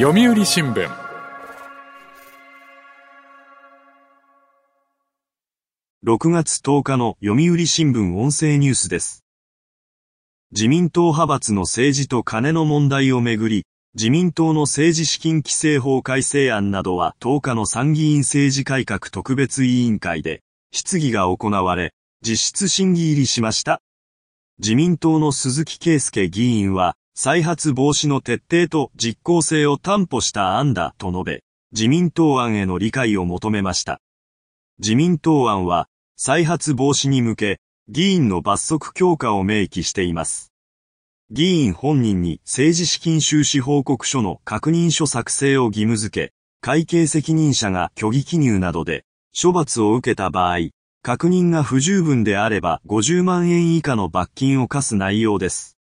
読売新聞6月10日の読売新聞音声ニュースです。自民党派閥の政治と金の問題をめぐり、自民党の政治資金規正法改正案などは10日の参議院政治改革特別委員会で質疑が行われ、実質審議入りしました。自民党の鈴木圭介議員は、再発防止の徹底と実効性を担保した案だと述べ、自民党案への理解を求めました。自民党案は、再発防止に向け、議員の罰則強化を明記しています。議員本人に政治資金収支報告書の確認書作成を義務付け、会計責任者が虚偽記入などで処罰を受けた場合、確認が不十分であれば50万円以下の罰金を課す内容です。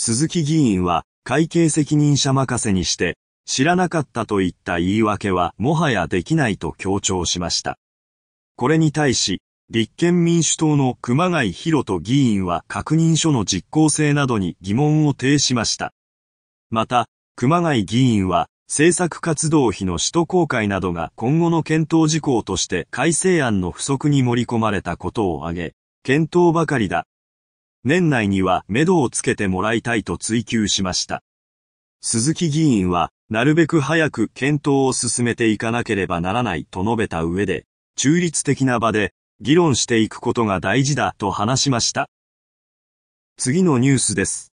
鈴木議員は会計責任者任せにして、知らなかったといった言い訳はもはやできないと強調しました。これに対し、立憲民主党の熊谷博人議員は確認書の実効性などに疑問を呈しました。また、熊谷議員は政策活動費の使途公開などが今後の検討事項として改正案の不足に盛り込まれたことを挙げ、検討ばかりだ。年内には目処をつけてもらいたいと追求しました。鈴木議員は、なるべく早く検討を進めていかなければならないと述べた上で、中立的な場で議論していくことが大事だと話しました。次のニュースです。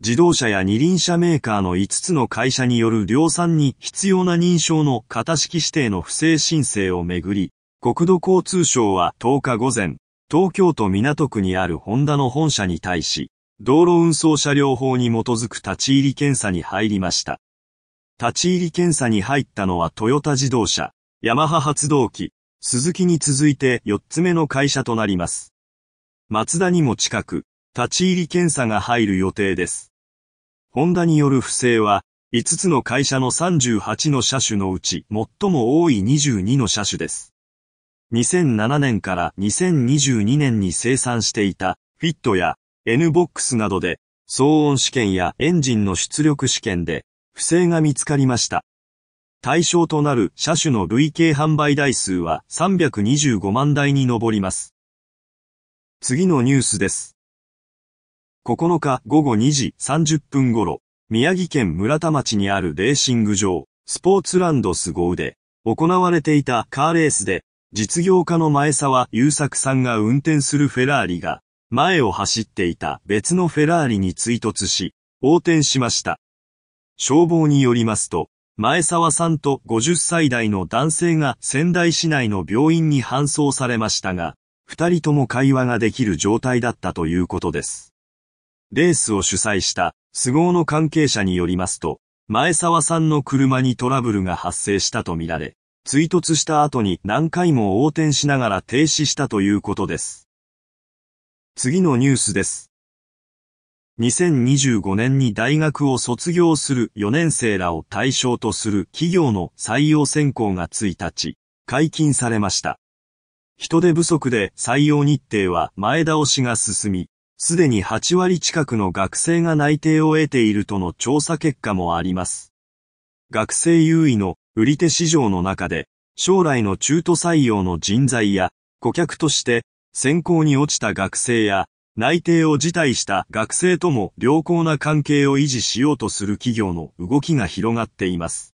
自動車や二輪車メーカーの5つの会社による量産に必要な認証の型式指定の不正申請をめぐり、国土交通省は10日午前、東京都港区にあるホンダの本社に対し、道路運送車両法に基づく立ち入り検査に入りました。立ち入り検査に入ったのはトヨタ自動車、ヤマハ発動機、鈴木に続いて4つ目の会社となります。マツダにも近く、立ち入り検査が入る予定です。ホンダによる不正は、5つの会社の38の車種のうち最も多い22の車種です。2007年から2022年に生産していたフィットや N-BOX などで騒音試験やエンジンの出力試験で不正が見つかりました。対象となる車種の累計販売台数は325万台に上ります。次のニュースです。9日午後2時30分頃、宮城県村田町にあるレーシング場、スポーツランドスゴウで、行われていたカーレースで、実業家の前沢優作さんが運転するフェラーリが、前を走っていた別のフェラーリに追突し、横転しました。消防によりますと、前沢さんと50歳代の男性が仙台市内の病院に搬送されましたが、二人とも会話ができる状態だったということです。レースを主催した、スゴーの関係者によりますと、前沢さんの車にトラブルが発生したとみられ、追突した後に何回も横転しながら停止したということです。次のニュースです。2025年に大学を卒業する4年生らを対象とする企業の採用選考が1日、解禁されました。人手不足で採用日程は前倒しが進み、すでに8割近くの学生が内定を得ているとの調査結果もあります。学生優位の売り手市場の中で、将来の中途採用の人材や、顧客として、選考に落ちた学生や、内定を辞退した学生とも良好な関係を維持しようとする企業の動きが広がっています。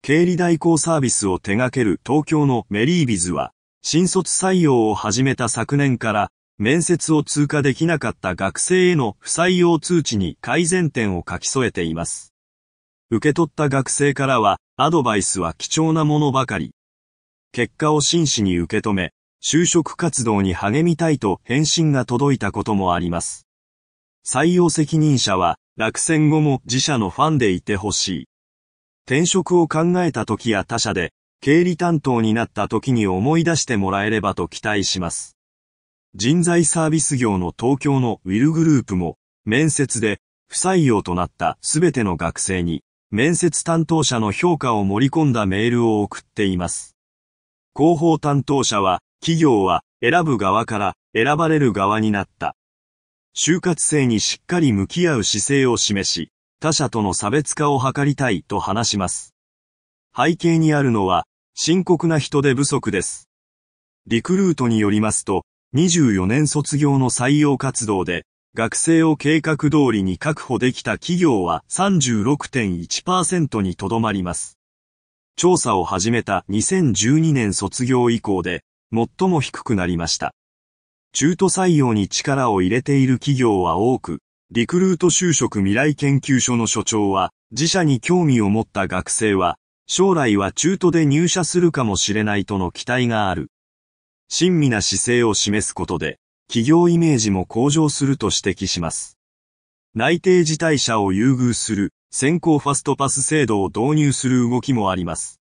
経理代行サービスを手掛ける東京のメリービズは、新卒採用を始めた昨年から、面接を通過できなかった学生への不採用通知に改善点を書き添えています。受け取った学生からは、アドバイスは貴重なものばかり。結果を真摯に受け止め、就職活動に励みたいと返信が届いたこともあります。採用責任者は、落選後も自社のファンでいてほしい。転職を考えた時や他社で、経理担当になった時に思い出してもらえればと期待します。人材サービス業の東京のウィルグループも、面接で不採用となったすべての学生に、面接担当者の評価を盛り込んだメールを送っています。広報担当者は、企業は選ぶ側から選ばれる側になった。就活生にしっかり向き合う姿勢を示し、他者との差別化を図りたいと話します。背景にあるのは、深刻な人手不足です。リクルートによりますと、24年卒業の採用活動で、学生を計画通りに確保できた企業は36.1%にとどまります。調査を始めた2012年卒業以降で、最も低くなりました。中途採用に力を入れている企業は多く、リクルート就職未来研究所の所長は、自社に興味を持った学生は、将来は中途で入社するかもしれないとの期待がある。親身な姿勢を示すことで、企業イメージも向上すると指摘します。内定辞退者を優遇する先行ファストパス制度を導入する動きもあります。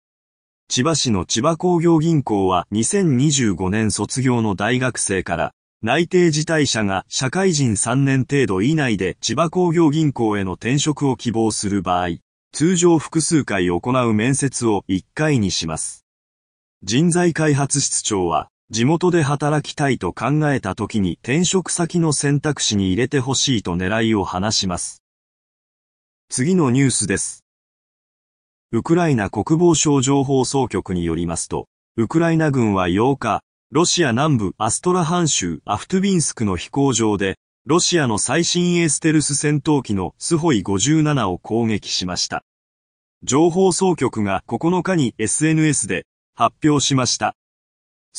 千葉市の千葉工業銀行は2025年卒業の大学生から内定辞退者が社会人3年程度以内で千葉工業銀行への転職を希望する場合、通常複数回行う面接を1回にします。人材開発室長は、地元で働きたいと考えた時に転職先の選択肢に入れてほしいと狙いを話します。次のニュースです。ウクライナ国防省情報総局によりますと、ウクライナ軍は8日、ロシア南部アストラハン州アフトゥビンスクの飛行場で、ロシアの最新鋭ステルス戦闘機のスホイ57を攻撃しました。情報総局が9日に SNS で発表しました。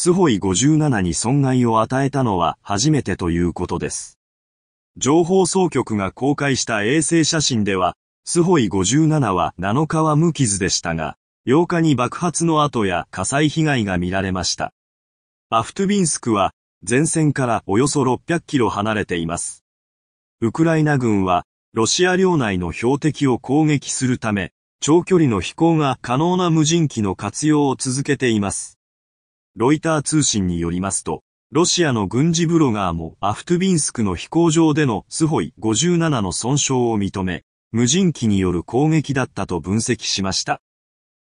スホイ57に損害を与えたのは初めてということです。情報総局が公開した衛星写真では、スホイ57は7日は無傷でしたが、8日に爆発の跡や火災被害が見られました。アフトゥビンスクは前線からおよそ600キロ離れています。ウクライナ軍はロシア領内の標的を攻撃するため、長距離の飛行が可能な無人機の活用を続けています。ロイター通信によりますと、ロシアの軍事ブロガーもアフトゥビンスクの飛行場でのスホイ57の損傷を認め、無人機による攻撃だったと分析しました。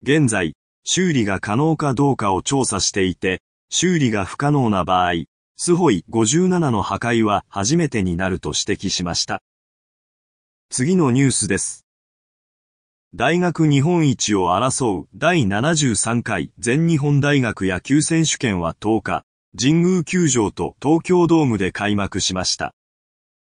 現在、修理が可能かどうかを調査していて、修理が不可能な場合、スホイ57の破壊は初めてになると指摘しました。次のニュースです。大学日本一を争う第73回全日本大学野球選手権は10日、神宮球場と東京ドームで開幕しました。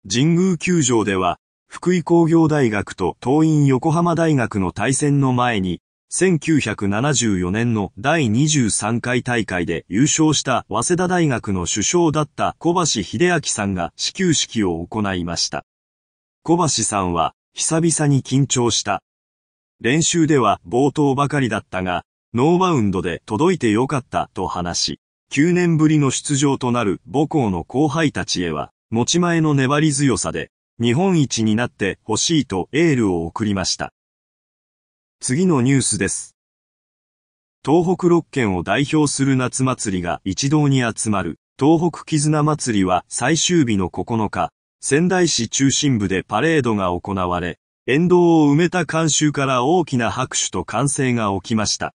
神宮球場では福井工業大学と東院横浜大学の対戦の前に、1974年の第23回大会で優勝した早稲田大学の首相だった小橋秀明さんが始球式を行いました。小橋さんは久々に緊張した。練習では冒頭ばかりだったが、ノーバウンドで届いてよかったと話し、9年ぶりの出場となる母校の後輩たちへは、持ち前の粘り強さで日本一になってほしいとエールを送りました。次のニュースです。東北6県を代表する夏祭りが一堂に集まる東北絆祭りは最終日の9日、仙台市中心部でパレードが行われ、沿道を埋めた観衆から大きな拍手と歓声が起きました。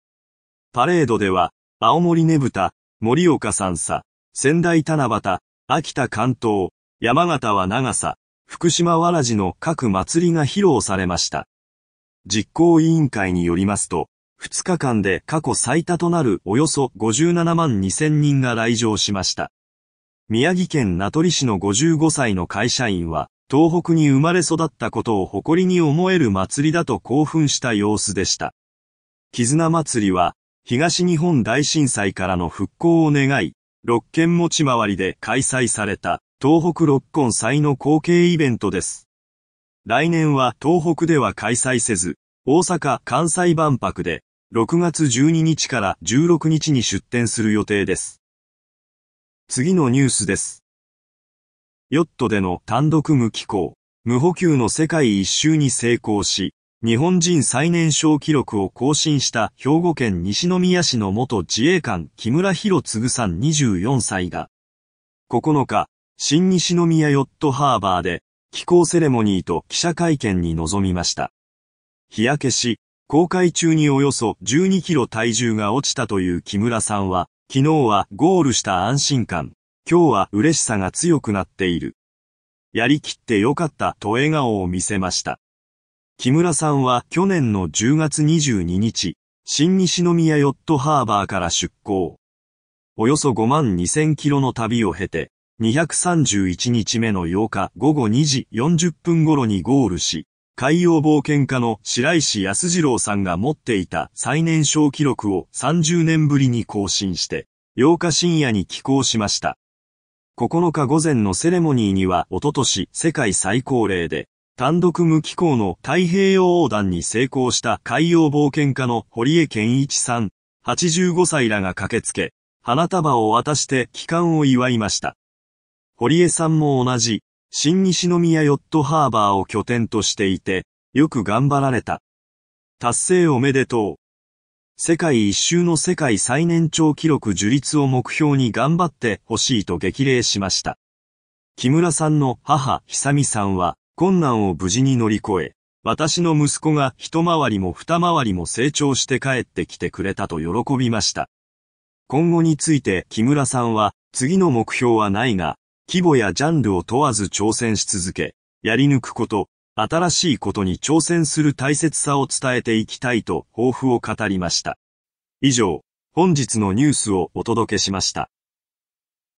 パレードでは、青森ねぶた、盛岡三叉、仙台七夕、秋田関東、山形は長さ、福島わらじの各祭りが披露されました。実行委員会によりますと、2日間で過去最多となるおよそ57万2000人が来場しました。宮城県名取市の55歳の会社員は、東北に生まれ育ったことを誇りに思える祭りだと興奮した様子でした。絆祭りは、東日本大震災からの復興を願い、六県持ち回りで開催された東北六根祭の後継イベントです。来年は東北では開催せず、大阪・関西万博で6月12日から16日に出展する予定です。次のニュースです。ヨットでの単独無寄港、無補給の世界一周に成功し、日本人最年少記録を更新した兵庫県西宮市の元自衛官木村博次さん24歳が、9日、新西宮ヨットハーバーで、寄港セレモニーと記者会見に臨みました。日焼けし、公開中におよそ12キロ体重が落ちたという木村さんは、昨日はゴールした安心感、今日は嬉しさが強くなっている。やりきってよかったと笑顔を見せました。木村さんは去年の10月22日、新西宮ヨットハーバーから出港。およそ5万2000キロの旅を経て、231日目の8日午後2時40分頃にゴールし、海洋冒険家の白石康次郎さんが持っていた最年少記録を30年ぶりに更新して、8日深夜に寄港しました。9日午前のセレモニーにはおととし世界最高齢で、単独無寄港の太平洋横断に成功した海洋冒険家の堀江健一さん、85歳らが駆けつけ、花束を渡して帰還を祝いました。堀江さんも同じ、新西宮ヨットハーバーを拠点としていて、よく頑張られた。達成おめでとう。世界一周の世界最年長記録樹立を目標に頑張ってほしいと激励しました。木村さんの母、久美さんは、困難を無事に乗り越え、私の息子が一回りも二回りも成長して帰ってきてくれたと喜びました。今後について木村さんは、次の目標はないが、規模やジャンルを問わず挑戦し続け、やり抜くこと、新しいことに挑戦する大切さを伝えていきたいと抱負を語りました。以上、本日のニュースをお届けしました。